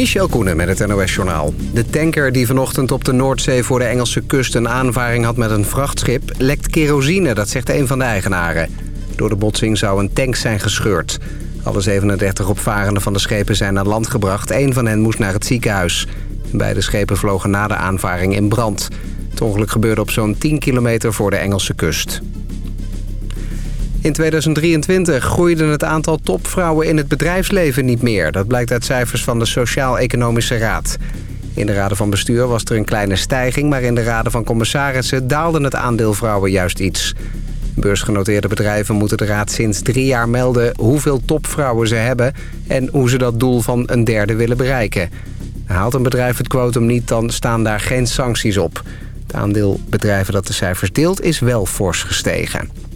Michel Koenen met het NOS-journaal. De tanker die vanochtend op de Noordzee voor de Engelse kust een aanvaring had met een vrachtschip... lekt kerosine, dat zegt een van de eigenaren. Door de botsing zou een tank zijn gescheurd. Alle 37 opvarenden van de schepen zijn naar land gebracht. Eén van hen moest naar het ziekenhuis. Beide schepen vlogen na de aanvaring in brand. Het ongeluk gebeurde op zo'n 10 kilometer voor de Engelse kust. In 2023 groeide het aantal topvrouwen in het bedrijfsleven niet meer. Dat blijkt uit cijfers van de Sociaal-Economische Raad. In de raden van bestuur was er een kleine stijging... maar in de raden van commissarissen daalde het aandeel vrouwen juist iets. Beursgenoteerde bedrijven moeten de raad sinds drie jaar melden... hoeveel topvrouwen ze hebben en hoe ze dat doel van een derde willen bereiken. Haalt een bedrijf het quotum niet, dan staan daar geen sancties op. Het aandeel bedrijven dat de cijfers deelt is wel fors gestegen.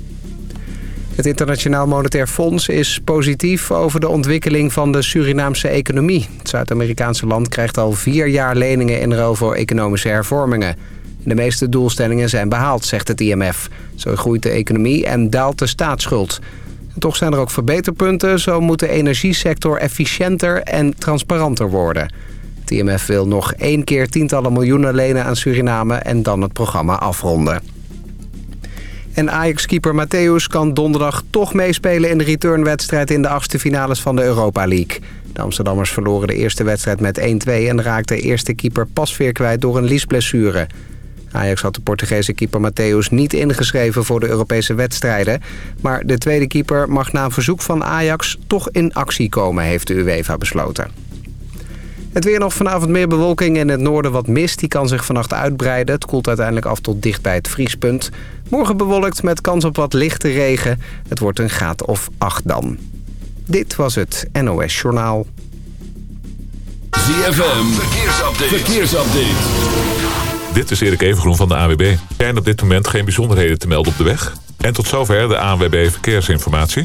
Het Internationaal Monetair Fonds is positief over de ontwikkeling van de Surinaamse economie. Het Zuid-Amerikaanse land krijgt al vier jaar leningen in ruil voor economische hervormingen. De meeste doelstellingen zijn behaald, zegt het IMF. Zo groeit de economie en daalt de staatsschuld. toch zijn er ook verbeterpunten. Zo moet de energiesector efficiënter en transparanter worden. Het IMF wil nog één keer tientallen miljoenen lenen aan Suriname... en dan het programma afronden. En Ajax-keeper Matthäus kan donderdag toch meespelen in de returnwedstrijd in de achtste finales van de Europa League. De Amsterdammers verloren de eerste wedstrijd met 1-2 en raakte eerste keeper pas weer kwijt door een liesblessure. Ajax had de Portugese keeper Matthäus niet ingeschreven voor de Europese wedstrijden. Maar de tweede keeper mag na een verzoek van Ajax toch in actie komen, heeft de UEFA besloten. Het weer nog vanavond meer bewolking in het noorden wat mist. Die kan zich vannacht uitbreiden. Het koelt uiteindelijk af tot dicht bij het vriespunt. Morgen bewolkt met kans op wat lichte regen. Het wordt een graad of 8 dan. Dit was het NOS Journaal. ZFM, verkeersupdate. verkeersupdate. Dit is Erik Evengroen van de AWB. Er zijn op dit moment geen bijzonderheden te melden op de weg. En tot zover de ANWB Verkeersinformatie.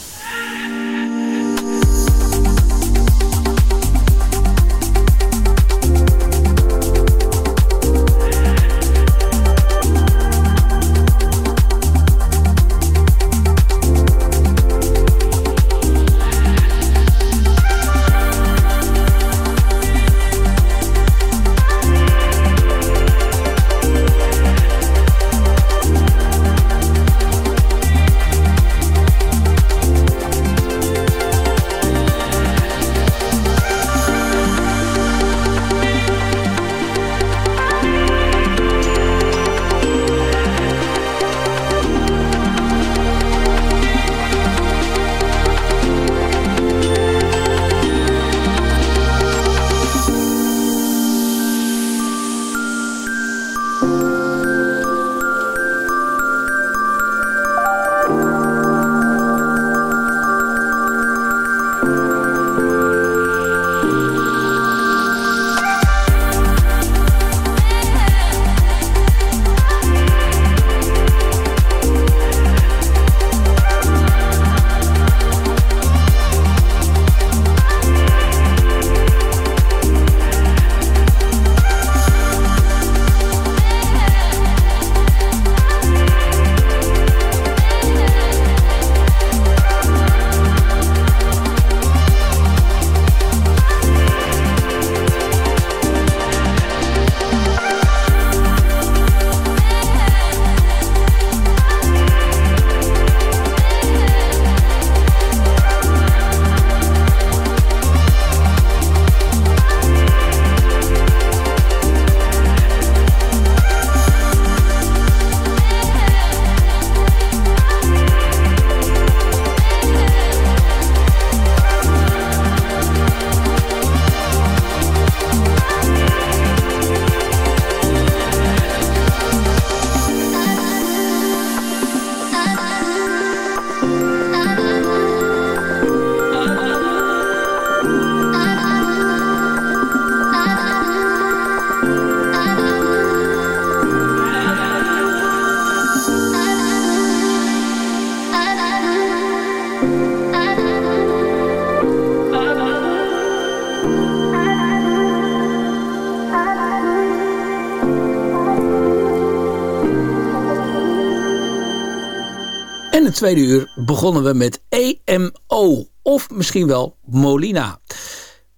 Tweede uur begonnen we met EMO, of misschien wel Molina.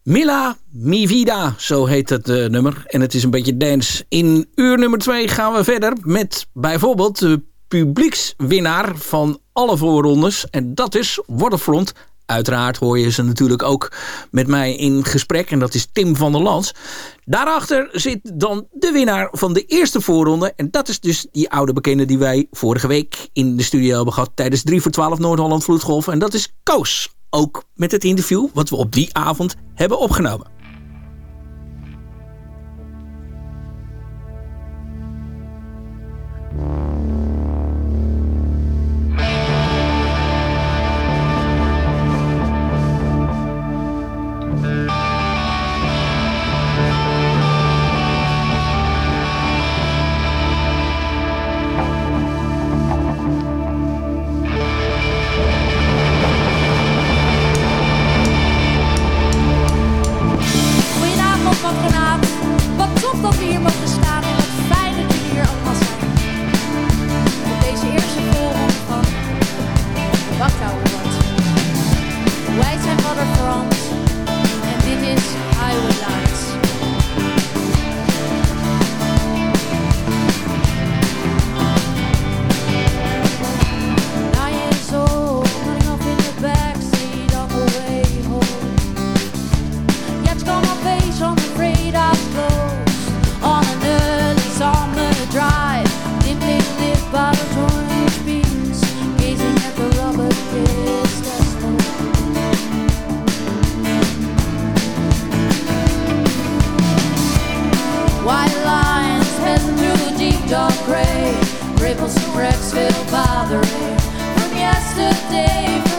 Mila Mi Vida, zo heet het uh, nummer. En het is een beetje dance. In uur nummer twee gaan we verder met bijvoorbeeld de publiekswinnaar van alle voorrondes. En dat is Waterfront Uiteraard hoor je ze natuurlijk ook met mij in gesprek. En dat is Tim van der Lans. Daarachter zit dan de winnaar van de eerste voorronde. En dat is dus die oude bekende die wij vorige week in de studio hebben gehad. Tijdens 3 voor 12 Noord-Holland Vloedgolf. En dat is Koos. Ook met het interview wat we op die avond hebben opgenomen. Change through the dark on my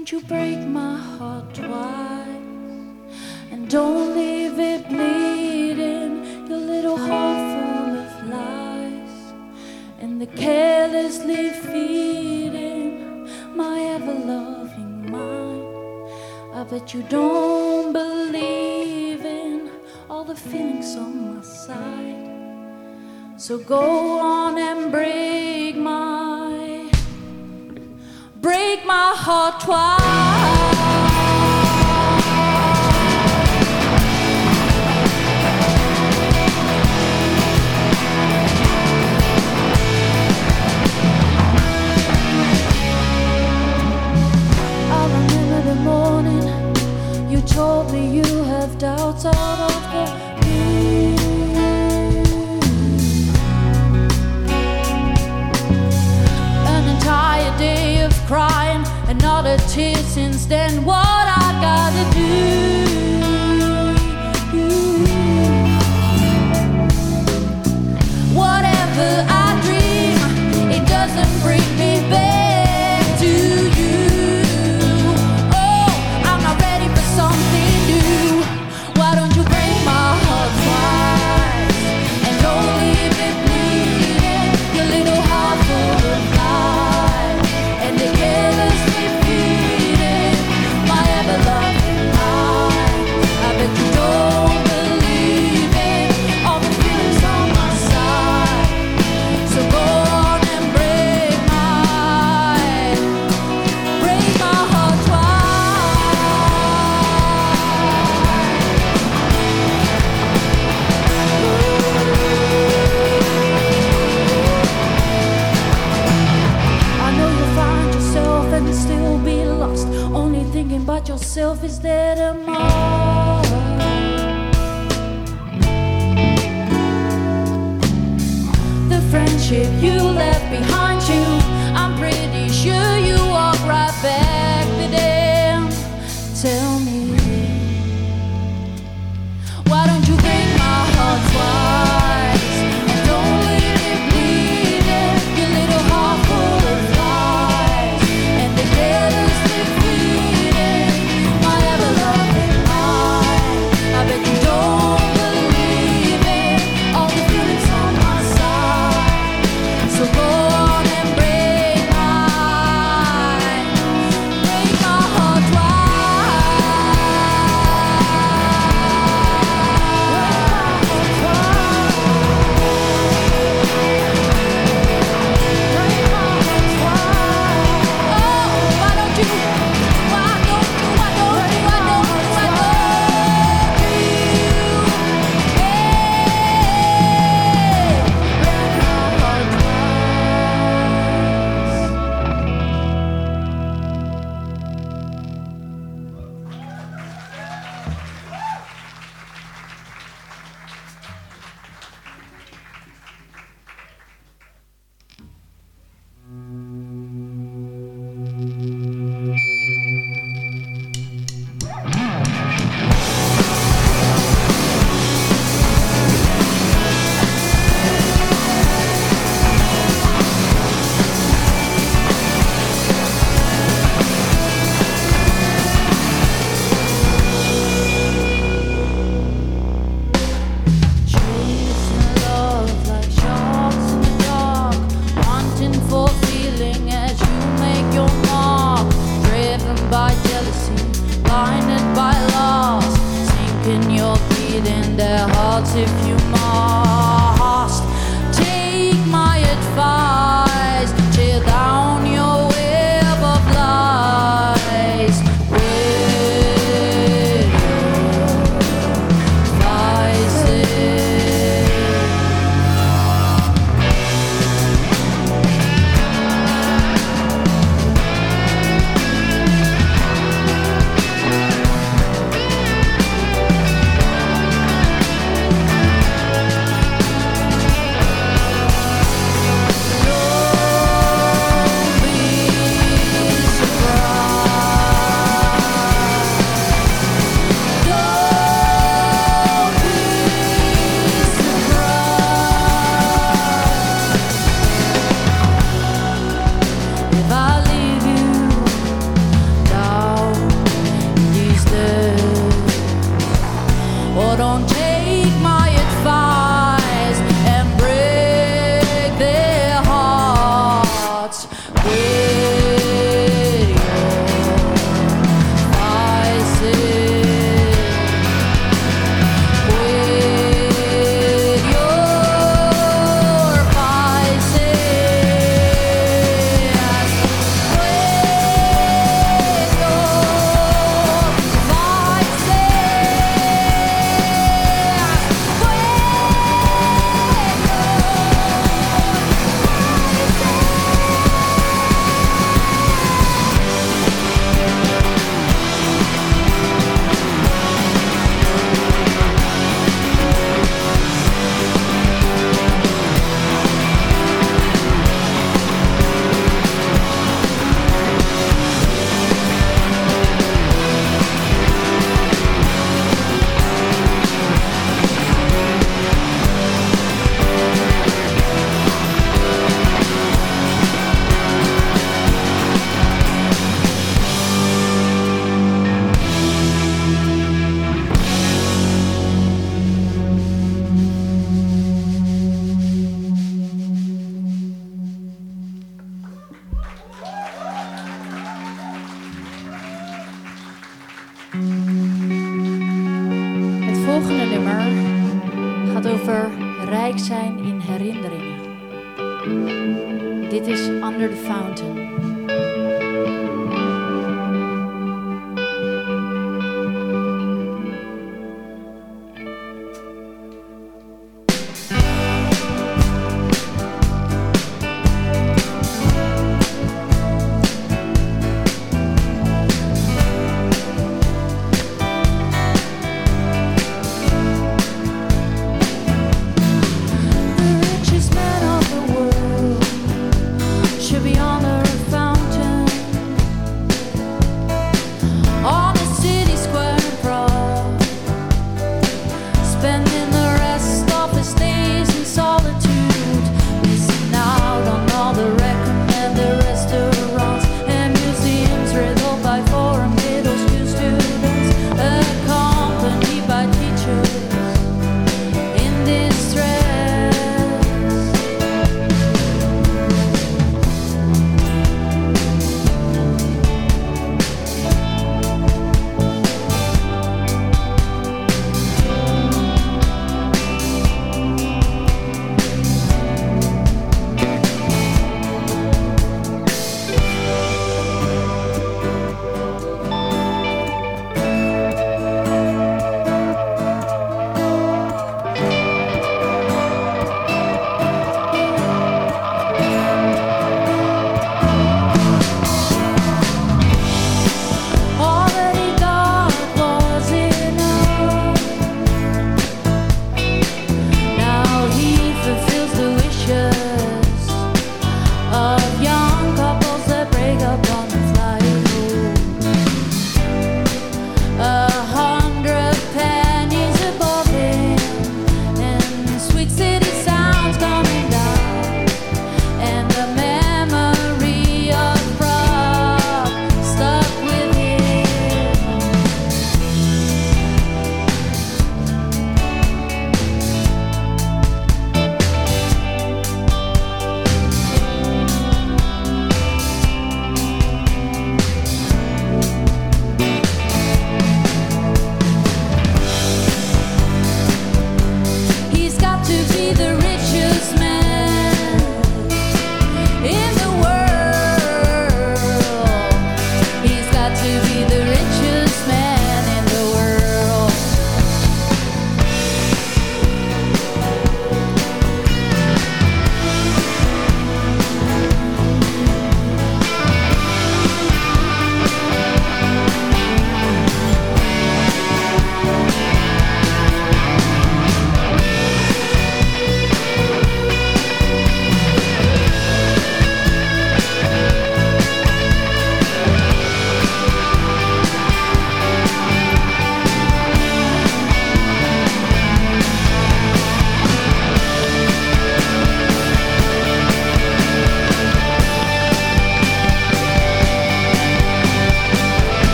Can't you break my heart twice? And don't leave it bleeding, your little heart full of lies. And the carelessly feeding my ever loving mind. I bet you don't believe in all the feelings on my side. So go on and break my break my heart twice. told me you have doubts of since then. What?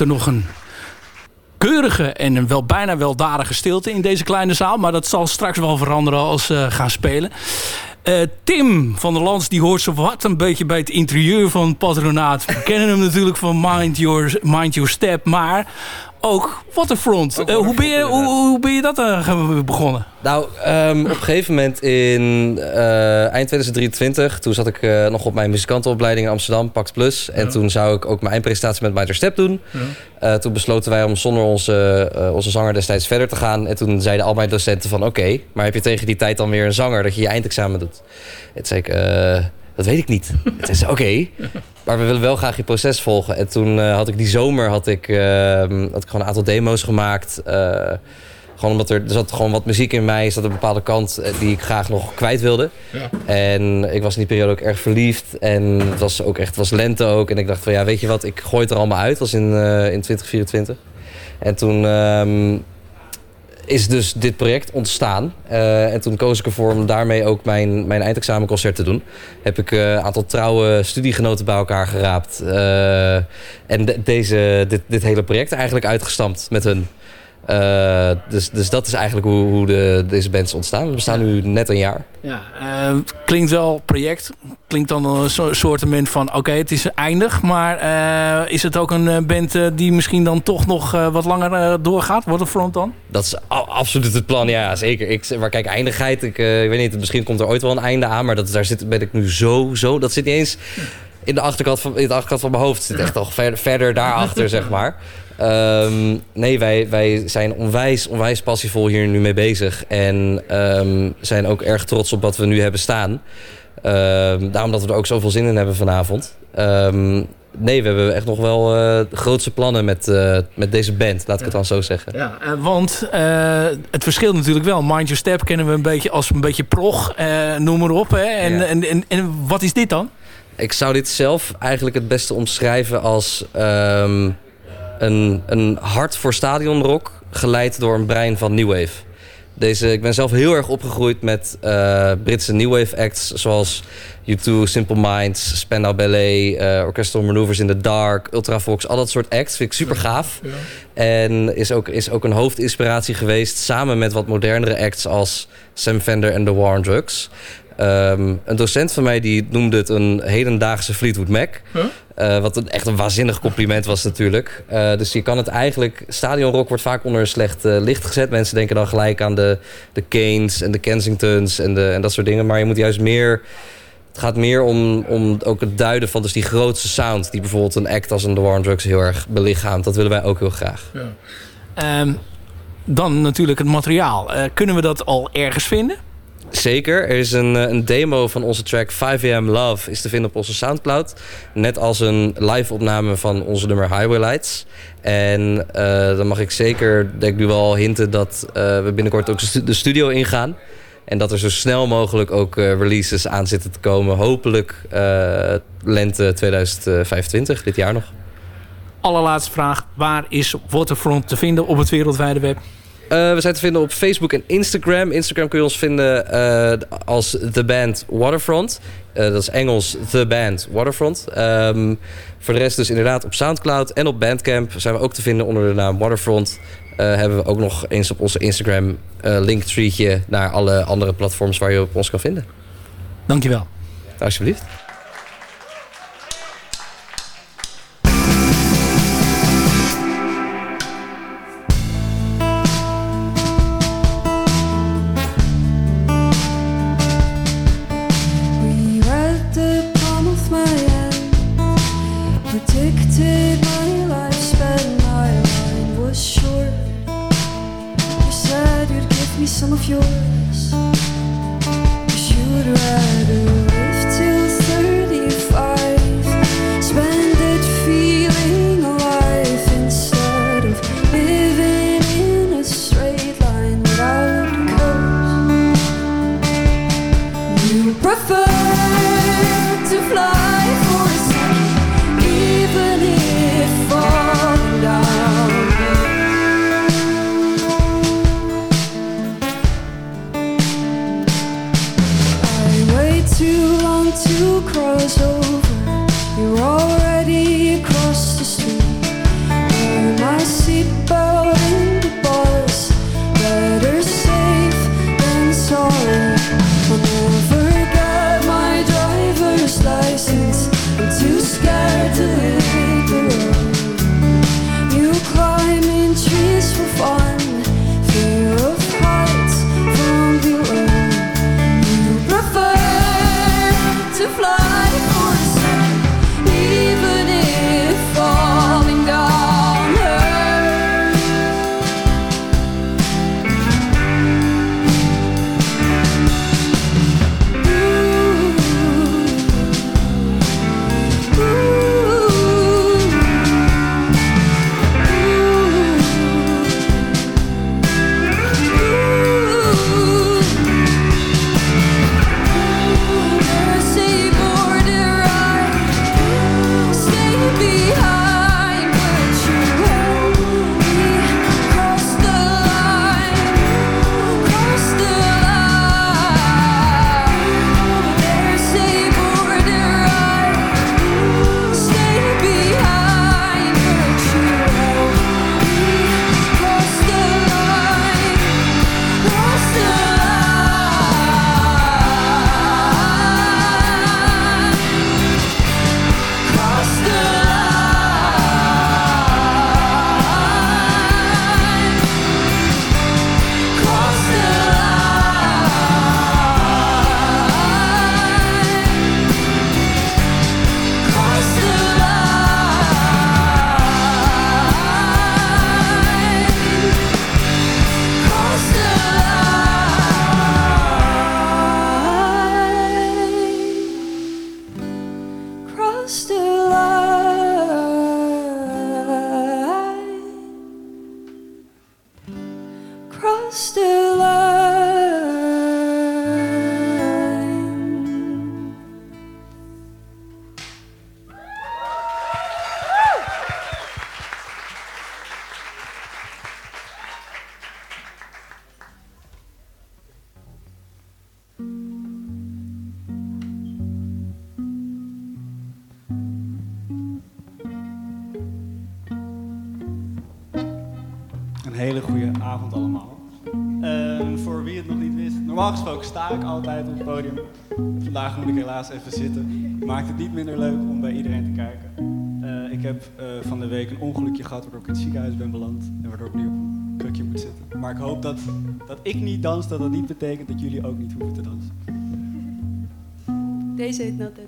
Er nog een keurige en een wel bijna weldadige stilte in deze kleine zaal. Maar dat zal straks wel veranderen als ze gaan spelen. Eh, Tim van der Lans die hoort zo wat een beetje bij het interieur van Patronaat. We kennen hem natuurlijk van Mind Your, Mind Your Step. Maar ook Waterfront. Eh, hoe, ben je, hoe, hoe ben je dat eh, begonnen? Nou, ehm, op een gegeven moment in eh, eind 2023... toen zat ik eh, nog op mijn muzikantenopleiding in Amsterdam, Pax Plus. En toen zou ik ook mijn eindpresentatie met Mind Your Step doen. Eh, toen besloten wij om zonder onze, eh, onze zanger destijds verder te gaan. En toen zeiden al mijn docenten van... oké, maar heb je tegen die tijd dan weer een zanger... dat je je eindexamen doet? En toen zei ik... dat weet ik niet. Het is oké, maar we willen wel graag je proces volgen. En toen eh, had ik die zomer had ik, ehm, had ik gewoon een aantal demo's gemaakt. eh, gewoon omdat er, er zat gewoon wat muziek in mij. Er zat een bepaalde kant eh, die ik graag nog kwijt wilde. En ik was in die periode ook erg verliefd. En het was ook echt het was lente ook. En ik dacht van ja, weet je wat, ik gooi het er allemaal uit. Dat was in, in 2024. En toen ehm, is dus dit project ontstaan. Eh, en toen koos ik ervoor om daarmee ook mijn, mijn eindexamenconcert te doen. Heb ik eh, een aantal trouwe studiegenoten bij elkaar geraapt. eh, en de- deze, dit, dit hele project eigenlijk uitgestampt met hun. Eh, dus, dus dat is eigenlijk hoe, hoe de, deze band is ontstaan. We bestaan nu net een jaar. Ja, eh, klinkt wel project. Klinkt dan een so soortement van oké, het is eindig. Maar eh, is het ook een band die misschien dan toch nog wat langer doorgaat? Waterfront dan? Dat is absoluut het plan, ja zeker. Ik, maar kijk, eindigheid, ik, ik weet niet, misschien komt er ooit wel een einde aan. Maar dat, daar zit, ben ik nu zo, zo, dat zit niet eens in de achterkant van, in de achterkant van mijn hoofd. Het zit echt al ver, verder daarachter, zeg maar. Ehm, nee, wij, wij zijn onwijs, onwijs passievol hier nu mee bezig. En ehm, zijn ook erg trots op wat we nu hebben staan. Ehm, daarom dat we er ook zoveel zin in hebben vanavond. Nee, we hebben echt nog wel eh grootste plannen met, eh, met deze band, laat ik het dan zo zeggen. Ja, eh, want het verschilt natuurlijk wel. Mind Your Step kennen we een beetje als een beetje prog, noem maar op. Hè? En, Ja. en, en, en wat is dit dan? Ik zou dit zelf eigenlijk het beste omschrijven als een, een hart voor stadionrock geleid door een brein van New Wave. Deze, ik ben zelf heel erg opgegroeid met eh, Britse New Wave acts zoals U2, Simple Minds, Spandau Ballet, eh, Orchestral Maneuvers in the Dark, Ultravox, al dat soort acts vind ik super gaaf. En is ook, is ook een hoofdinspiratie geweest samen met wat modernere acts als Sam Fender en The War on Drugs. Ehm, een docent van mij die noemde het een hedendaagse Fleetwood Mac. Eh, wat een, echt een waanzinnig compliment was natuurlijk. Eh, dus je kan het eigenlijk... Stadionrock wordt vaak onder een slecht eh, licht gezet. Mensen denken dan gelijk aan de, de Kanes en de Kensingtons en, de, en dat soort dingen. Maar je moet juist meer... Het gaat meer om, om ook het duiden van dus die grootste sound... die bijvoorbeeld een act als een The War on Drugs heel erg belichaamt. Dat willen wij ook heel graag. Ehm, dan natuurlijk het materiaal. Eh, kunnen we dat al ergens vinden? Zeker. Er is een, eh, een demo van onze track 5am Love is te vinden op onze Soundcloud. Net als een live opname van onze nummer Highway Lights. En eh, dan mag ik zeker, denk ik nu wel hinten dat eh, we binnenkort ook de studio ingaan. En dat er zo snel mogelijk ook releases aan zitten te komen. Hopelijk lente 2025, dit jaar nog. Allerlaatste vraag. Waar is Waterfront te vinden op het wereldwijde web? Eh, we zijn te vinden op Facebook en Instagram. Instagram kun je ons vinden eh, als The Band Waterfront. Eh, dat is Engels The Band Waterfront. Ehm, voor de rest dus inderdaad op Soundcloud en op Bandcamp zijn we ook te vinden onder de naam Waterfront. Hebben we ook nog eens op onze Instagram eh linktreetje naar alle andere platforms waar je op ons kan vinden. Dankjewel. Alsjeblieft. You. even zitten. Maakt het niet minder leuk om bij iedereen te kijken. Eh, ik heb eh, van de week een ongelukje gehad waardoor ik in het ziekenhuis ben beland. En waardoor ik nu op een krukje moet zitten. Maar ik hoop dat, dat ik niet dans, dat dat niet betekent dat jullie ook niet hoeven te dansen. Deze heet Not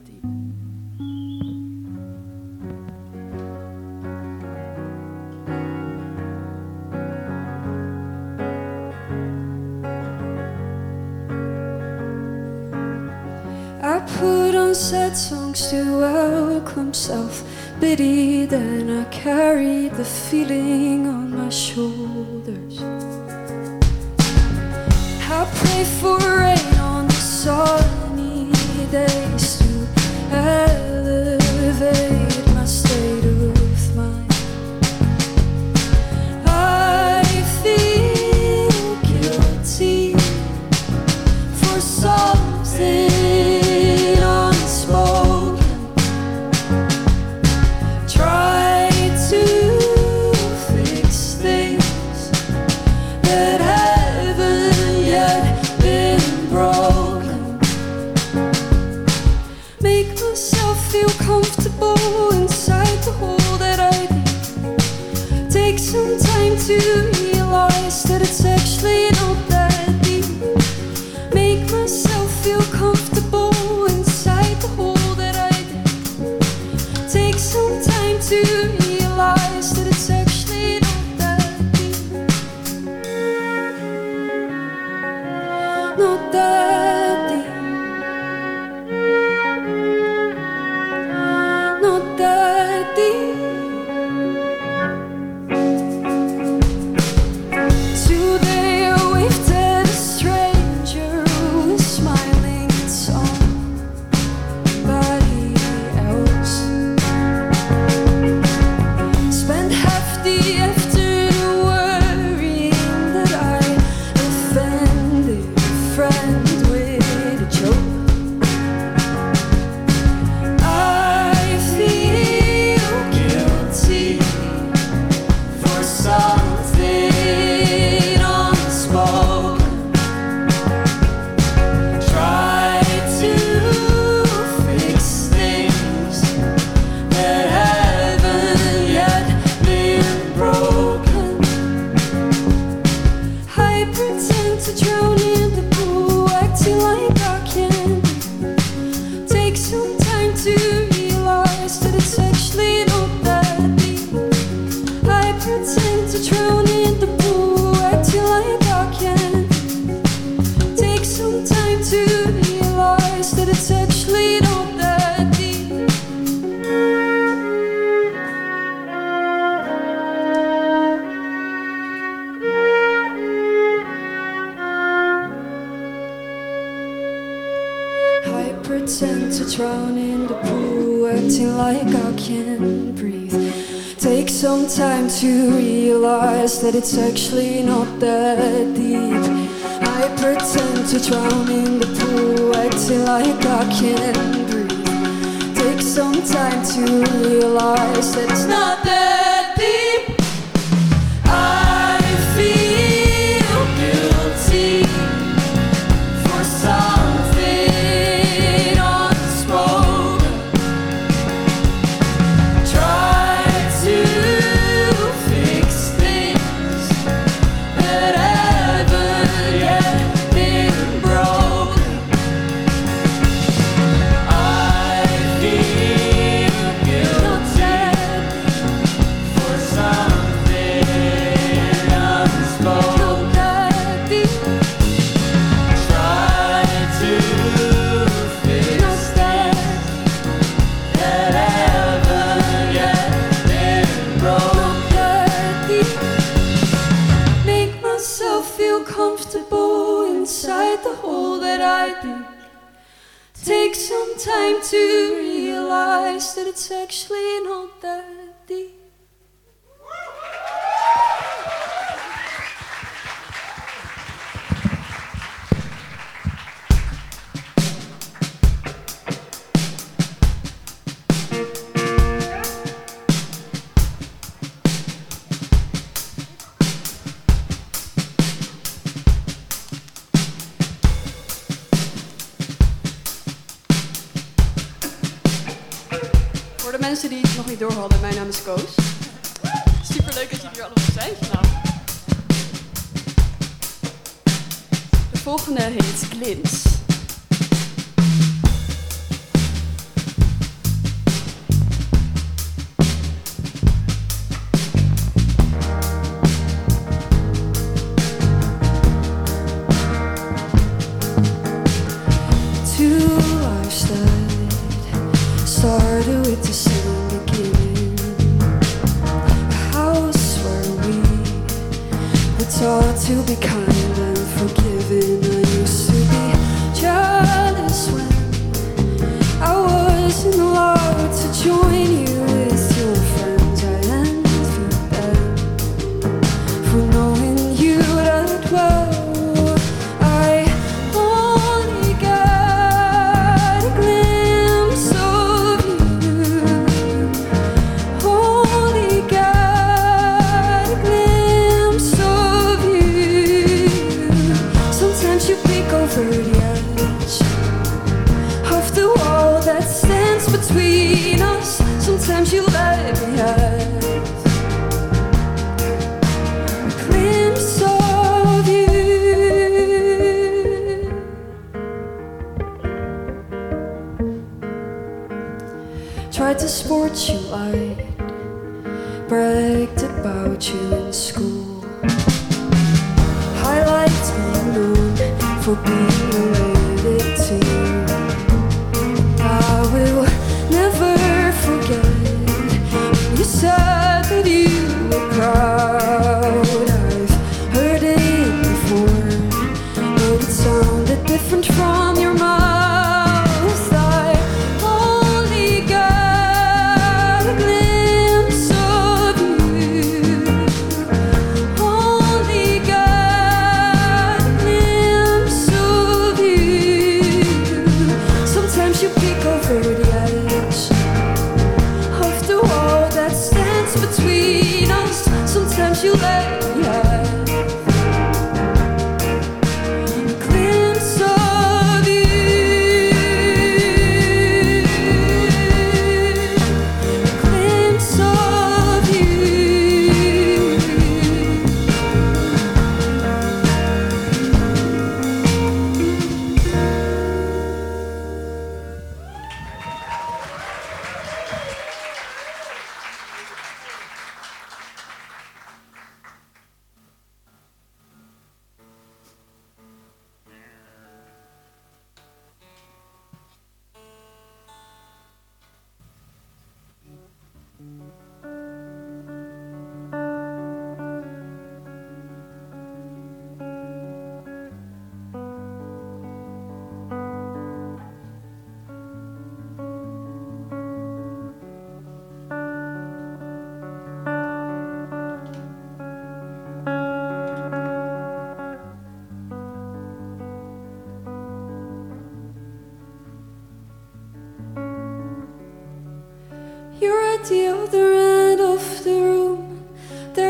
sad songs to welcome self pity. Then I carried the feeling on my shoulders. I pray for rain on the sunny days to elevate. to realize that it's actually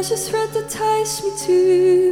just read that ties me to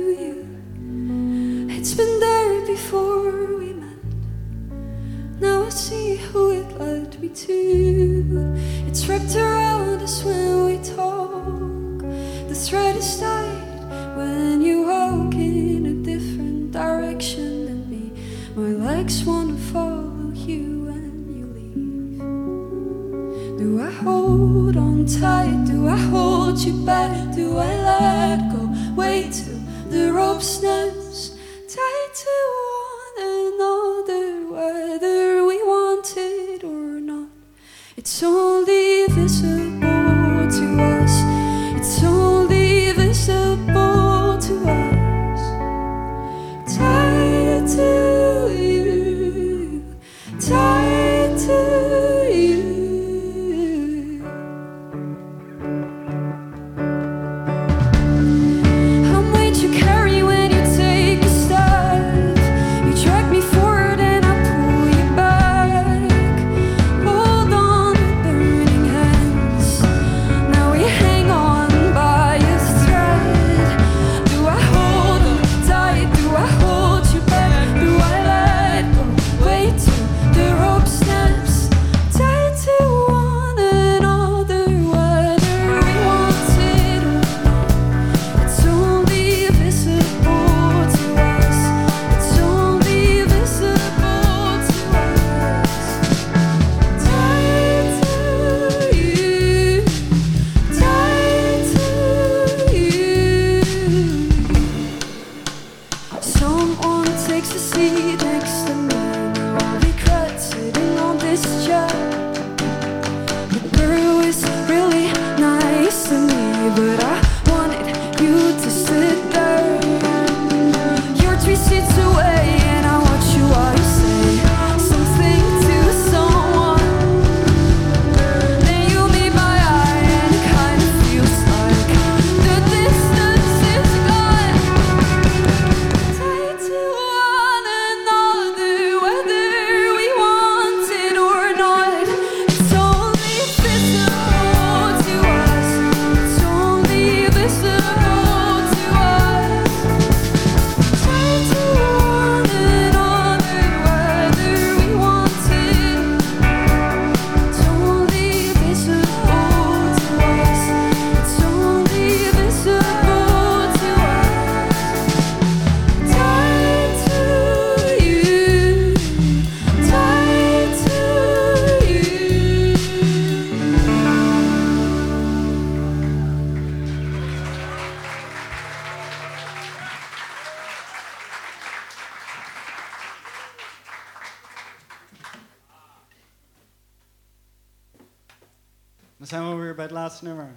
laatste nummer.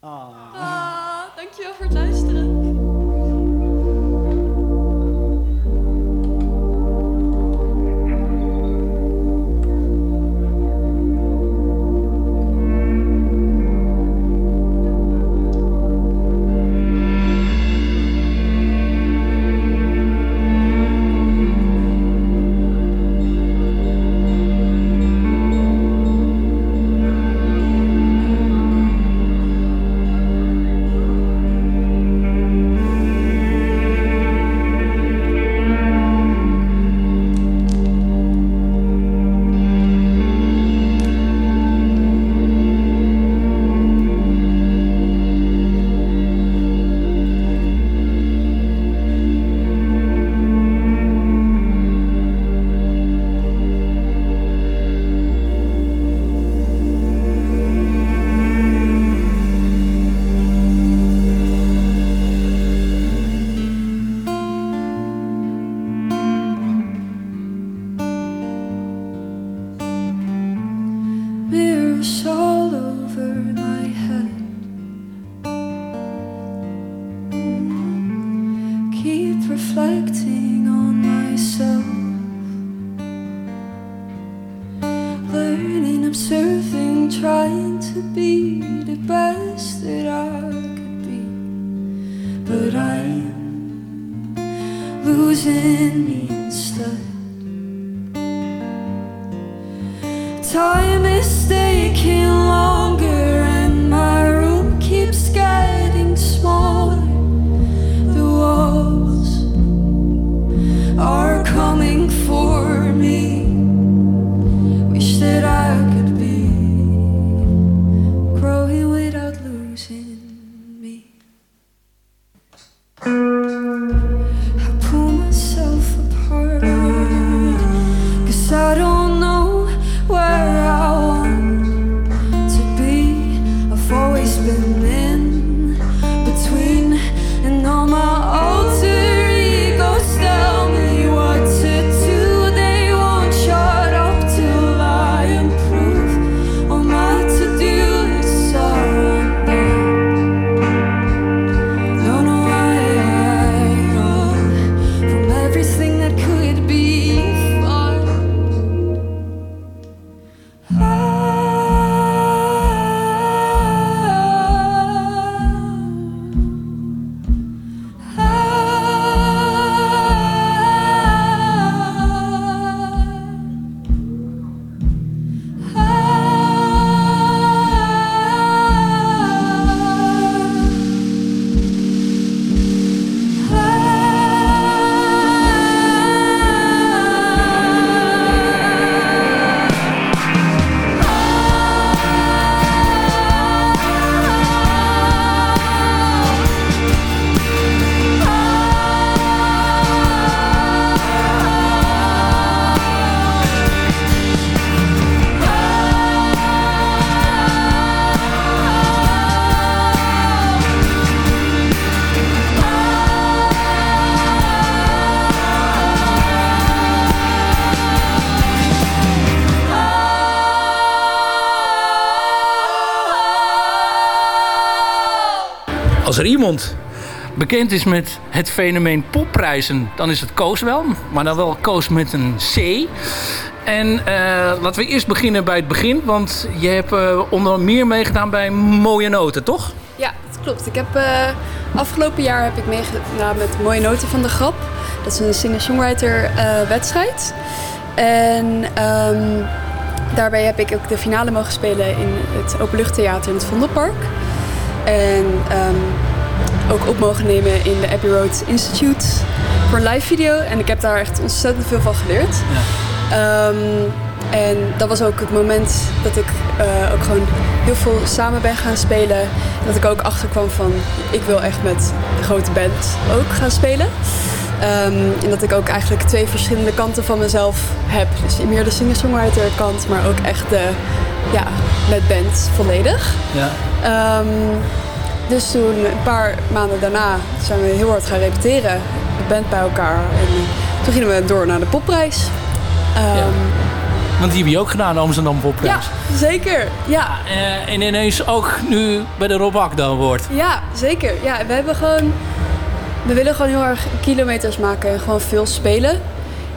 Ah. Ah, dankjewel voor het luisteren. But I'm losing me instead. Time is taking Als er iemand bekend is met het fenomeen popprijzen, dan is het Koos wel. Maar dan wel Koos met een C. En eh, laten we eerst beginnen bij het begin. Want je hebt eh, onder meer meegedaan bij Mooie Noten, toch? Ja, dat klopt. Ik heb, eh, afgelopen jaar heb ik meegedaan met Mooie Noten van de Grap. Dat is een singer-songwriter wedstrijd. En ehm, daarbij heb ik ook de finale mogen spelen in het Openluchttheater in het Vondelpark. En ehm, ook op mogen nemen in de Abbey Road Institute voor een live video. En ik heb daar echt ontzettend veel van geleerd. Ehm, en dat was ook het moment dat ik eh, ook gewoon heel veel samen ben gaan spelen. En dat ik ook achterkwam van, ik wil echt met de grote band ook gaan spelen. Ehm, en dat ik ook eigenlijk twee verschillende kanten van mezelf heb. Dus meer de singer-songwriter kant, maar ook echt de, ja, met band volledig. Ja. Ehm, dus toen, een paar maanden daarna, zijn we heel hard gaan repeteren. De band bij elkaar. En toen gingen we door naar de popprijs. Ehm, Want die heb je ook gedaan, Amsterdam Ja, Popprijs. zeker. Ja, Eh, en ineens ook nu bij de Rob Akda wordt. ja, zeker. Ja, we hebben gewoon... We willen gewoon heel erg kilometers maken en gewoon veel spelen.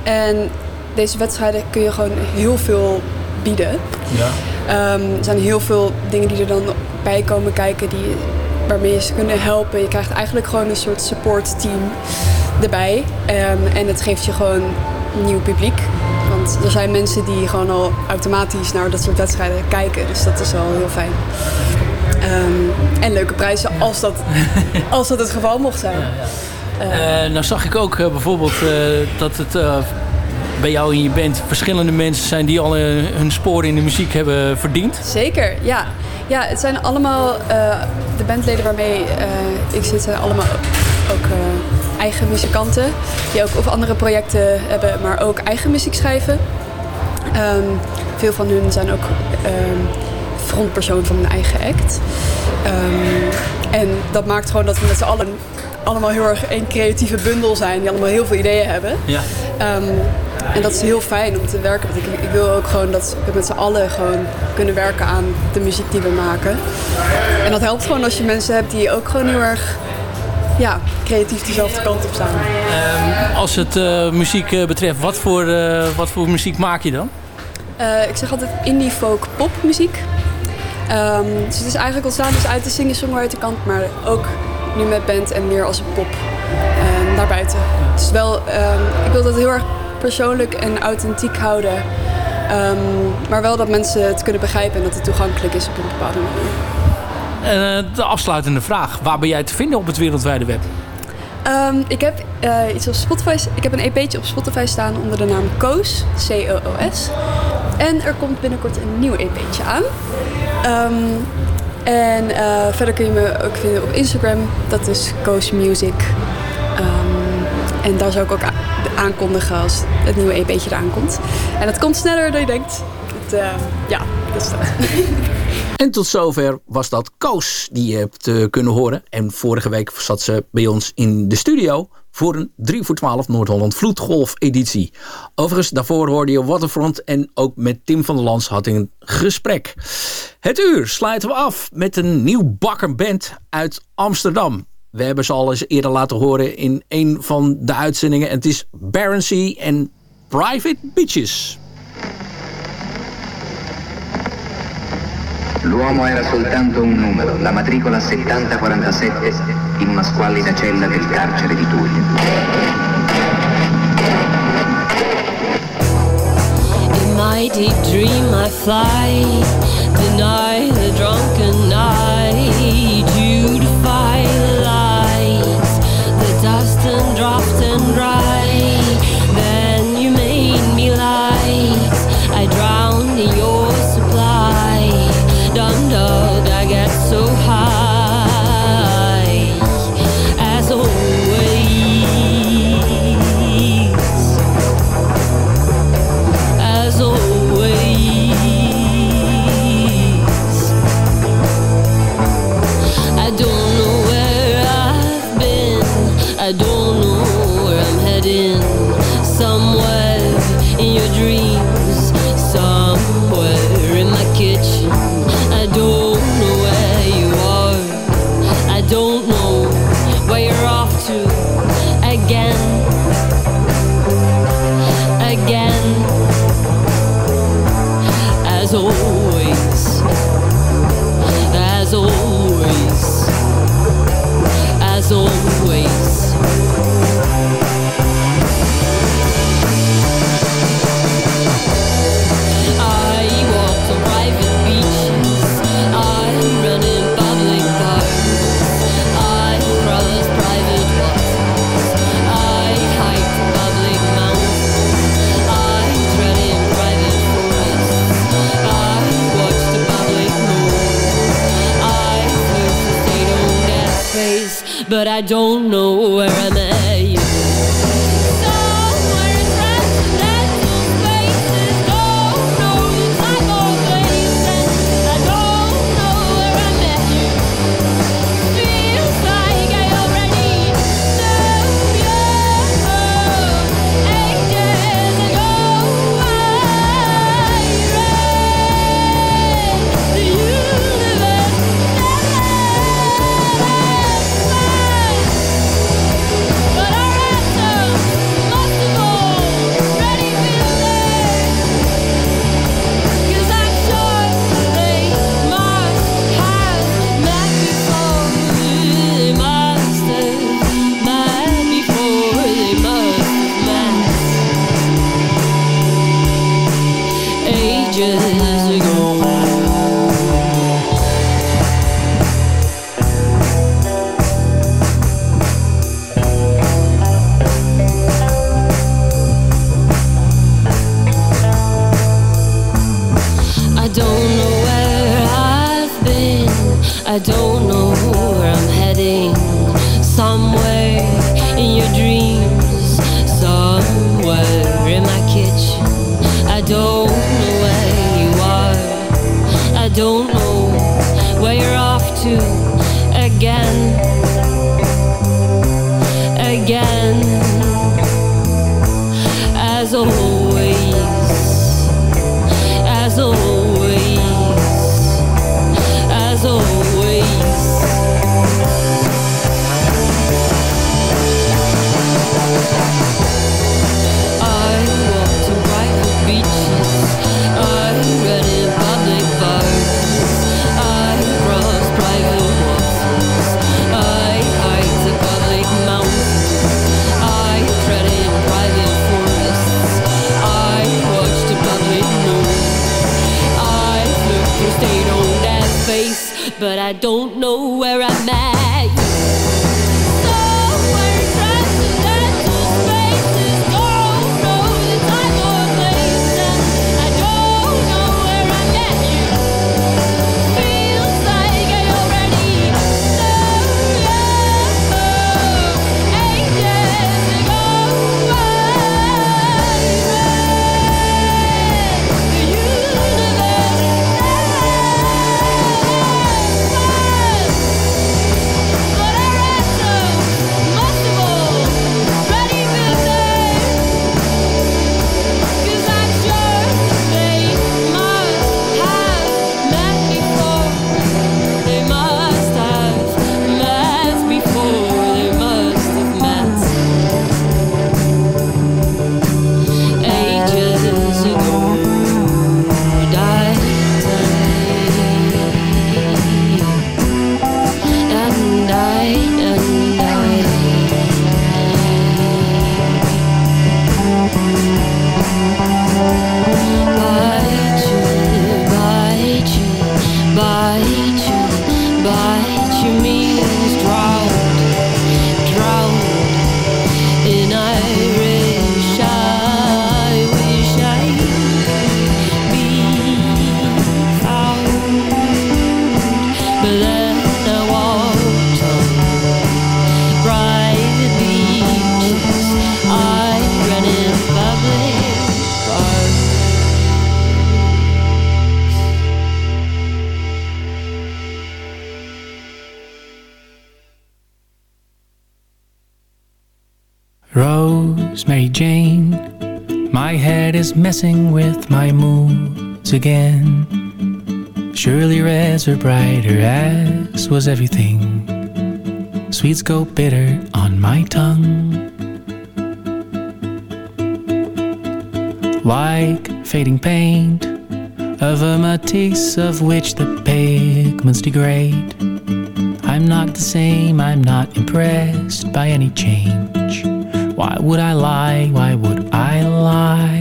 En deze wedstrijden kun je gewoon heel veel bieden. Ja. Ehm, er zijn heel veel dingen die er dan bij komen kijken die, waarmee je ze kunnen helpen. Je krijgt eigenlijk gewoon een soort support team erbij. Ehm, en het geeft je gewoon nieuw publiek. Want er zijn mensen die gewoon al automatisch naar dat soort wedstrijden kijken. Dus dat is wel heel fijn. Ehm, en leuke prijzen als dat, als dat het geval mocht zijn. Eh, nou zag ik ook eh, bijvoorbeeld eh, dat het bij jou in je band verschillende mensen zijn die al eh, hun sporen in de muziek hebben verdiend. Zeker, ja. Ja, het zijn allemaal eh, de bandleden waarmee eh, ik zit, zijn allemaal ook eigen muzikanten. Die ook of andere projecten hebben, maar ook eigen muziek schrijven. Ehm, veel van hun zijn ook ehm, frontpersoon van hun eigen act. Ehm, en dat maakt gewoon dat we met z'n allen allemaal heel erg één creatieve bundel zijn. Die allemaal heel veel ideeën hebben. Ja. En dat is heel fijn om te werken. Want ik, ik wil ook gewoon dat we met z'n allen gewoon kunnen werken aan de muziek die we maken. En dat helpt gewoon als je mensen hebt die ook gewoon heel erg ja, creatief dezelfde kant op staan. Ehm, als het eh, muziek eh, betreft, wat voor, eh, wat voor muziek maak je dan? Ik zeg altijd indie folk pop muziek. Ehm, dus het is eigenlijk ontstaan dus uit de singer-songwriter kant, maar ook nu met band en meer als een pop ehm, daarbuiten. Is wel, ik wil dat heel erg persoonlijk en authentiek houden. Ehm, maar wel dat mensen het kunnen begrijpen en dat het toegankelijk is op een bepaalde manier. Eh, de afsluitende vraag. Waar ben jij te vinden op het wereldwijde web? Ehm, ik heb eh, iets op Spotify. Ik heb een EP'tje op Spotify staan onder de naam Koos, C-O-O-S. En er komt binnenkort een nieuw EP'tje aan. Ehm, en eh, verder kun je me ook vinden op Instagram. Dat is Koos Music. En daar zou ik ook a- aankondigen als het nieuwe EP'tje eraan komt. En dat komt sneller dan je denkt. Het, eh, ja, dat is dat. En tot zover was dat Koos die je hebt eh, kunnen horen. En vorige week zat ze bij ons in de studio voor een 3 voor 12 Noord-Holland Vloedgolf editie. Overigens, daarvoor hoorde je Waterfront en ook met Tim van der Lans had ik een gesprek. Het uur sluiten we af met een nieuw bakkerband uit Amsterdam. We hebben ze al eens eerder laten horen in een van de uitzendingen. En het is Barren Sea en Private Beaches. L'uomo era soltanto un numero, la matricola 7047, in una squallida cella del carcere di Tullio. In my deep dream I fly, deny the drunken night. Don't know where you're off to again. I don't know my moods again. Surely reds were brighter, as was everything. Sweets go bitter on my tongue. Like fading paint of a Matisse of which the pigments degrade. I'm not the same, I'm not impressed by any change. Why would I lie? Why would I lie?